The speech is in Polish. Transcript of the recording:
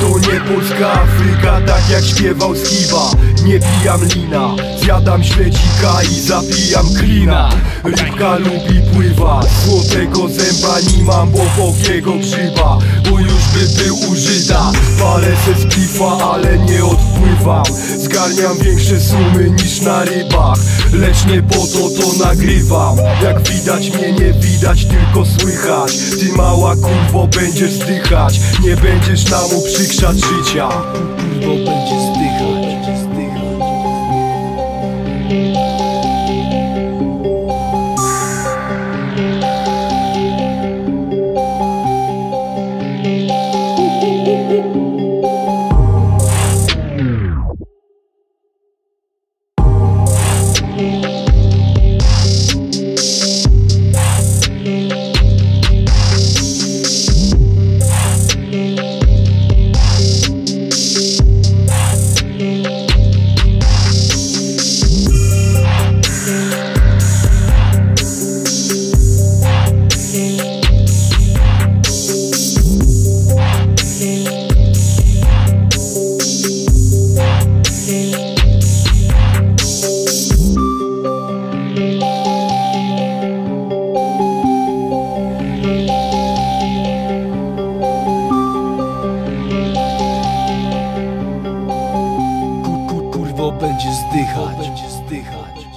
To nie Polska Afryka, tak jak śpiewał Skiba. Nie pijam lina, zjadam śledzika i zapijam klina. Rybka lubi pływać, złotego zęba nie mam, bo pogiego grzyba. Bo już by był użyta, palę se z pifa, ale nie odpływam. Zgarniam większe sumy niż na rybach. Lecz nie po to to nagrywam. Jak widać mnie nie widać, tylko słychać. Ty mała kurwo będziesz zdychać Nie będziesz nam uprzykrzać życia będzie zdychać.